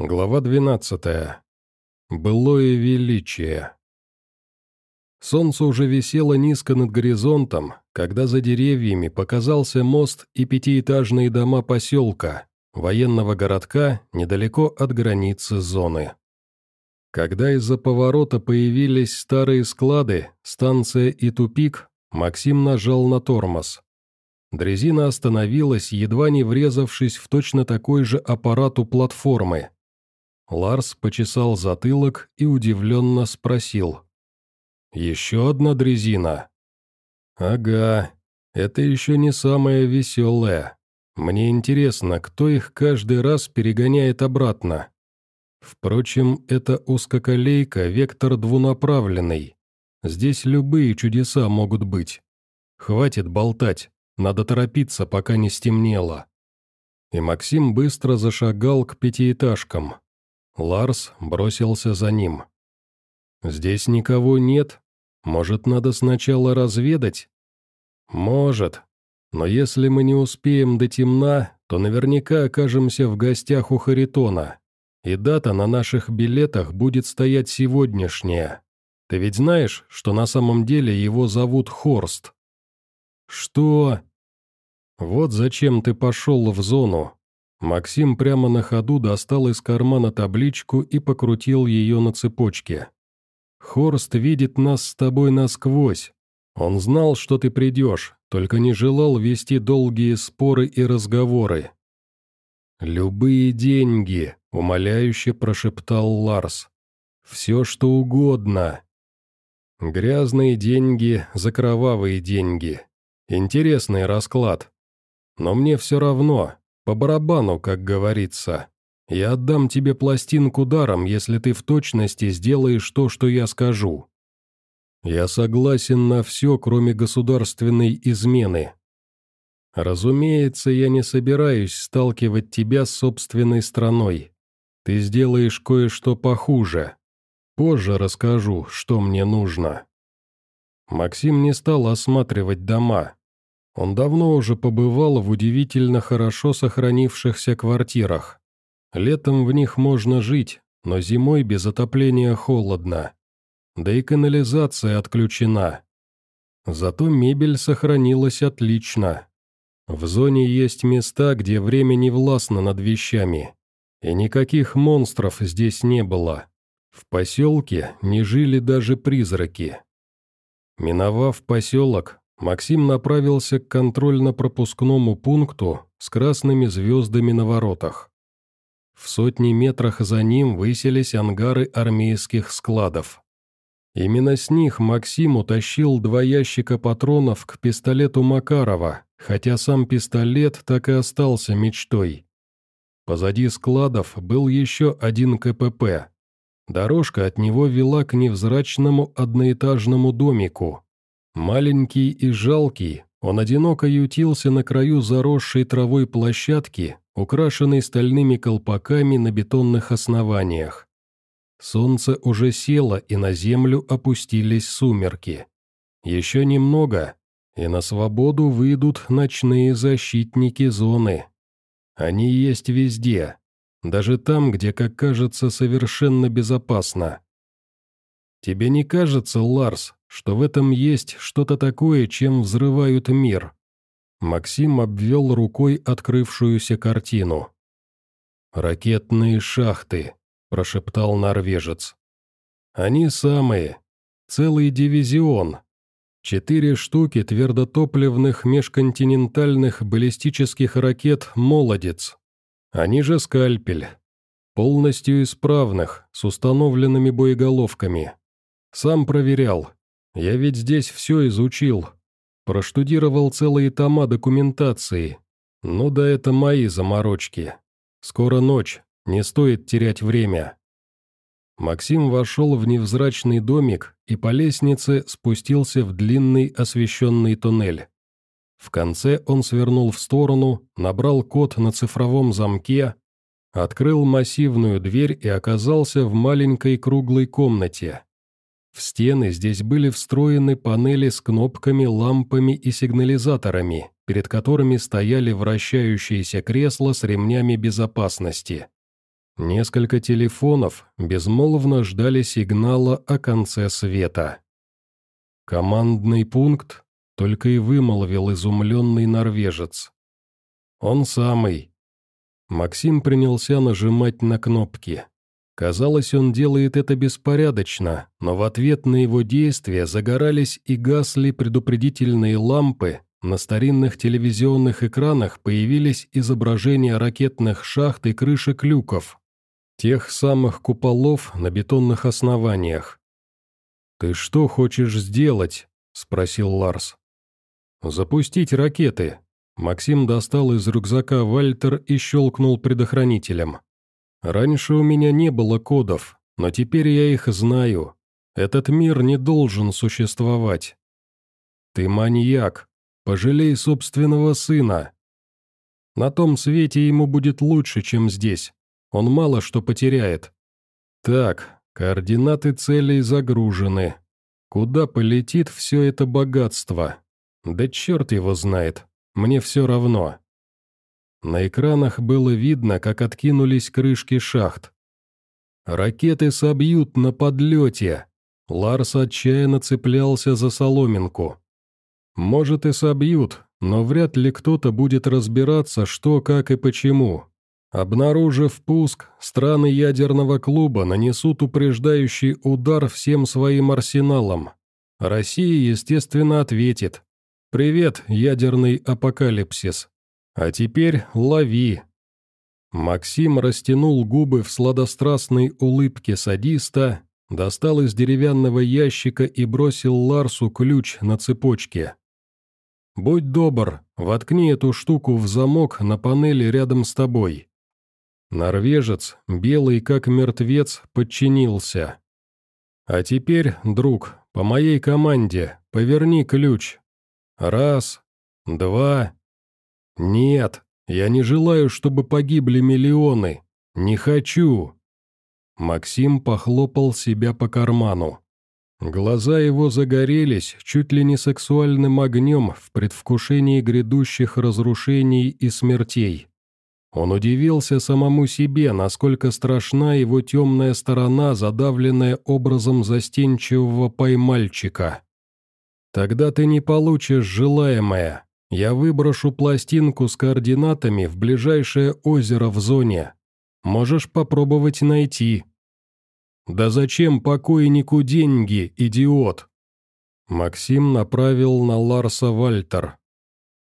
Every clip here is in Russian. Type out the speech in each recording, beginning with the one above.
Глава 12. Былое величие. Солнце уже висело низко над горизонтом, когда за деревьями показался мост и пятиэтажные дома поселка, военного городка, недалеко от границы зоны. Когда из-за поворота появились старые склады, станция и тупик, Максим нажал на тормоз. Дрезина остановилась, едва не врезавшись в точно такой же аппарат у платформы, Ларс почесал затылок и удивленно спросил. «Еще одна дрезина?» «Ага, это еще не самое веселое. Мне интересно, кто их каждый раз перегоняет обратно. Впрочем, это узкоколейка, вектор двунаправленный. Здесь любые чудеса могут быть. Хватит болтать, надо торопиться, пока не стемнело». И Максим быстро зашагал к пятиэтажкам. Ларс бросился за ним. «Здесь никого нет. Может, надо сначала разведать?» «Может. Но если мы не успеем до темна, то наверняка окажемся в гостях у Харитона. И дата на наших билетах будет стоять сегодняшняя. Ты ведь знаешь, что на самом деле его зовут Хорст?» «Что?» «Вот зачем ты пошел в зону, Максим прямо на ходу достал из кармана табличку и покрутил ее на цепочке. «Хорст видит нас с тобой насквозь. Он знал, что ты придешь, только не желал вести долгие споры и разговоры». «Любые деньги», — умоляюще прошептал Ларс. «Все, что угодно». «Грязные деньги за кровавые деньги. Интересный расклад. Но мне все равно, по барабану, как говорится. Я отдам тебе пластинку даром, если ты в точности сделаешь то, что я скажу. Я согласен на все, кроме государственной измены. Разумеется, я не собираюсь сталкивать тебя с собственной страной. Ты сделаешь кое-что похуже. Позже расскажу, что мне нужно. Максим не стал осматривать дома. Он давно уже побывал в удивительно хорошо сохранившихся квартирах. Летом в них можно жить, но зимой без отопления холодно. Да и канализация отключена. Зато мебель сохранилась отлично. В зоне есть места, где время не властно над вещами. И никаких монстров здесь не было. В поселке не жили даже призраки. Миновав поселок, Максим направился к контрольно-пропускному пункту с красными звездами на воротах. В сотни метрах за ним высились ангары армейских складов. Именно с них Максим утащил два ящика патронов к пистолету Макарова, хотя сам пистолет так и остался мечтой. Позади складов был еще один КПП. Дорожка от него вела к невзрачному одноэтажному домику, Маленький и жалкий, он одиноко ютился на краю заросшей травой площадки, украшенной стальными колпаками на бетонных основаниях. Солнце уже село, и на землю опустились сумерки. Еще немного, и на свободу выйдут ночные защитники зоны. Они есть везде, даже там, где, как кажется, совершенно безопасно. Тебе не кажется, Ларс, что в этом есть что-то такое, чем взрывают мир?» Максим обвел рукой открывшуюся картину. «Ракетные шахты», – прошептал норвежец. «Они самые. Целый дивизион. Четыре штуки твердотопливных межконтинентальных баллистических ракет «Молодец». Они же «Скальпель». Полностью исправных, с установленными боеголовками. Сам проверял. Я ведь здесь все изучил. Проштудировал целые тома документации. Ну да это мои заморочки. Скоро ночь, не стоит терять время. Максим вошел в невзрачный домик и по лестнице спустился в длинный освещенный туннель. В конце он свернул в сторону, набрал код на цифровом замке, открыл массивную дверь и оказался в маленькой круглой комнате. В стены здесь были встроены панели с кнопками, лампами и сигнализаторами, перед которыми стояли вращающиеся кресла с ремнями безопасности. Несколько телефонов безмолвно ждали сигнала о конце света. «Командный пункт?» — только и вымолвил изумленный норвежец. «Он самый». Максим принялся нажимать на кнопки. Казалось, он делает это беспорядочно, но в ответ на его действия загорались и гасли предупредительные лампы, на старинных телевизионных экранах появились изображения ракетных шахт и крышек люков, тех самых куполов на бетонных основаниях. «Ты что хочешь сделать?» – спросил Ларс. «Запустить ракеты». Максим достал из рюкзака Вальтер и щелкнул предохранителем. Раньше у меня не было кодов, но теперь я их знаю. Этот мир не должен существовать. Ты маньяк. Пожалей собственного сына. На том свете ему будет лучше, чем здесь. Он мало что потеряет. Так, координаты целей загружены. Куда полетит все это богатство? Да черт его знает. Мне все равно. На экранах было видно, как откинулись крышки шахт. «Ракеты собьют на подлете!» Ларс отчаянно цеплялся за соломинку. «Может и собьют, но вряд ли кто-то будет разбираться, что, как и почему. Обнаружив пуск, страны ядерного клуба нанесут упреждающий удар всем своим арсеналом. Россия, естественно, ответит. «Привет, ядерный апокалипсис. А теперь лови!» Максим растянул губы в сладострастной улыбке садиста, достал из деревянного ящика и бросил Ларсу ключ на цепочке. «Будь добр, воткни эту штуку в замок на панели рядом с тобой». Норвежец, белый как мертвец, подчинился. «А теперь, друг, по моей команде, поверни ключ. Раз, два, «Нет, я не желаю, чтобы погибли миллионы. Не хочу!» Максим похлопал себя по карману. Глаза его загорелись чуть ли не сексуальным огнем в предвкушении грядущих разрушений и смертей. Он удивился самому себе, насколько страшна его темная сторона, задавленная образом застенчивого поймальчика. «Тогда ты не получишь желаемое», я выброшу пластинку с координатами в ближайшее озеро в зоне. Можешь попробовать найти». «Да зачем покойнику деньги, идиот?» Максим направил на Ларса Вальтер.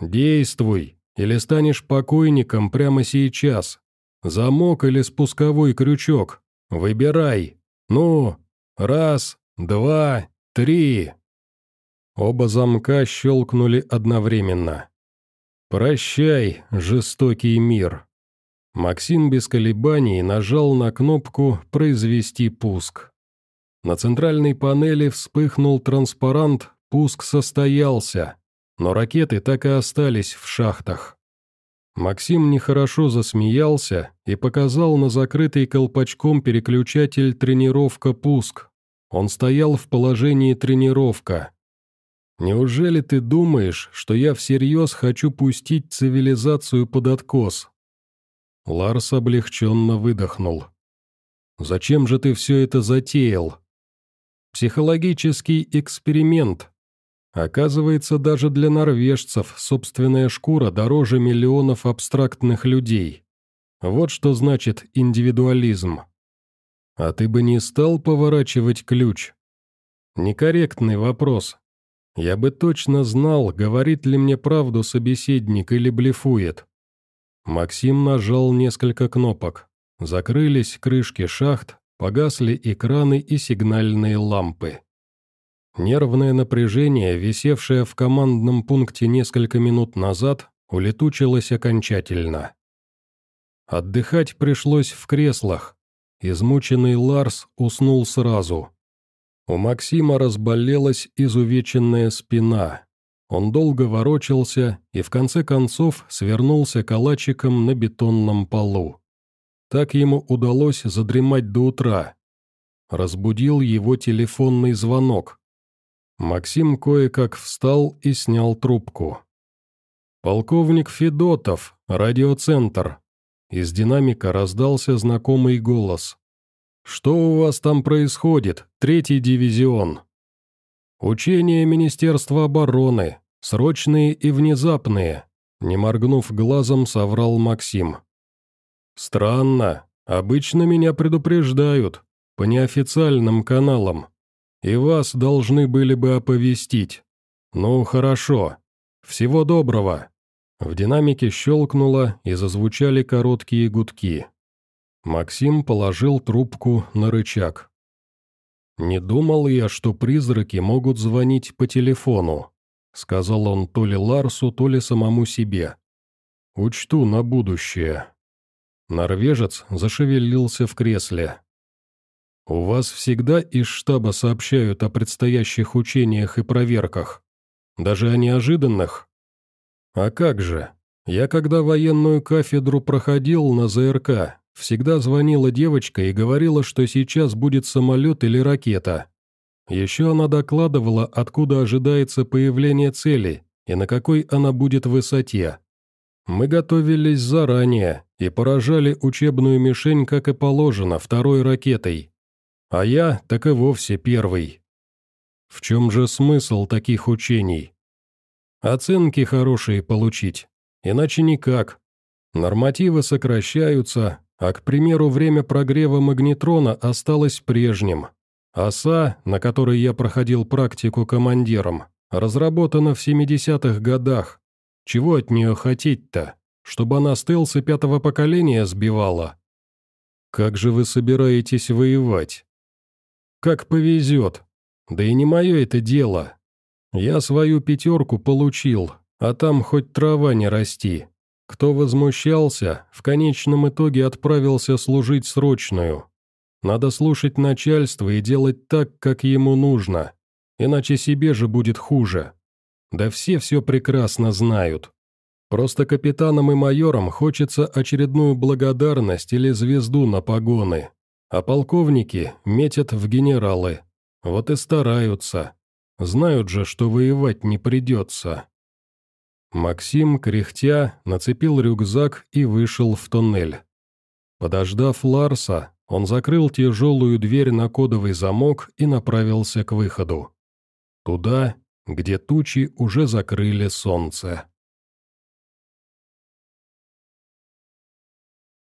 «Действуй, или станешь покойником прямо сейчас. Замок или спусковой крючок. Выбирай. Ну, раз, два, три». Оба замка щелкнули одновременно. «Прощай, жестокий мир!» Максим без колебаний нажал на кнопку «Произвести пуск». На центральной панели вспыхнул транспарант «Пуск состоялся», но ракеты так и остались в шахтах. Максим нехорошо засмеялся и показал на закрытый колпачком переключатель «Тренировка-пуск». Он стоял в положении «Тренировка», Неужели ты думаешь, что я всерьез хочу пустить цивилизацию под откос?» Ларс облегченно выдохнул. «Зачем же ты все это затеял?» «Психологический эксперимент. Оказывается, даже для норвежцев собственная шкура дороже миллионов абстрактных людей. Вот что значит индивидуализм. А ты бы не стал поворачивать ключ?» «Некорректный вопрос», я бы точно знал, говорит ли мне правду собеседник или блефует. Максим нажал несколько кнопок. Закрылись крышки шахт, погасли экраны и сигнальные лампы. Нервное напряжение, висевшее в командном пункте несколько минут назад, улетучилось окончательно. Отдыхать пришлось в креслах. Измученный Ларс уснул сразу. У Максима разболелась изувеченная спина. Он долго ворочался и в конце концов свернулся калачиком на бетонном полу. Так ему удалось задремать до утра. Разбудил его телефонный звонок. Максим кое-как встал и снял трубку. «Полковник Федотов, радиоцентр. из динамика раздался знакомый голос. «Что у вас там происходит, третий дивизион?» «Учения Министерства обороны, срочные и внезапные», не моргнув глазом, соврал Максим. «Странно. Обычно меня предупреждают. По неофициальным каналам. И вас должны были бы оповестить. Ну, хорошо. Всего доброго». В динамике щелкнуло и зазвучали короткие гудки. Максим положил трубку на рычаг. «Не думал я, что призраки могут звонить по телефону», сказал он то ли Ларсу, то ли самому себе. «Учту на будущее». Норвежец зашевелился в кресле. «У вас всегда из штаба сообщают о предстоящих учениях и проверках? Даже о неожиданных?» «А как же? Я когда военную кафедру проходил на ЗРК, всегда звонила девочка и говорила, что сейчас будет самолет или ракета. Еще она докладывала, откуда ожидается появление цели и на какой она будет высоте. Мы готовились заранее и поражали учебную мишень, как и положено, второй ракетой. А я так и вовсе первый. В чем же смысл таких учений? Оценки хорошие получить, иначе никак. Нормативы сокращаются, а, к примеру, время прогрева магнетрона осталось прежним. Оса, на которой я проходил практику командиром, разработана в 70-х годах. Чего от нее хотеть-то? Чтобы она стелсы пятого поколения сбивала? Как же вы собираетесь воевать? Как повезет. Да и не мое это дело. Я свою пятерку получил, а там хоть трава не расти. Кто возмущался, в конечном итоге отправился служить срочную. Надо слушать начальство и делать так, как ему нужно, иначе себе же будет хуже. Да все все прекрасно знают. Просто капитанам и майорам хочется очередную благодарность или звезду на погоны, а полковники метят в генералы. Вот и стараются. Знают же, что воевать не придется. Максим, кряхтя, нацепил рюкзак и вышел в туннель. Подождав Ларса, он закрыл тяжелую дверь на кодовый замок и направился к выходу. Туда, где тучи уже закрыли солнце.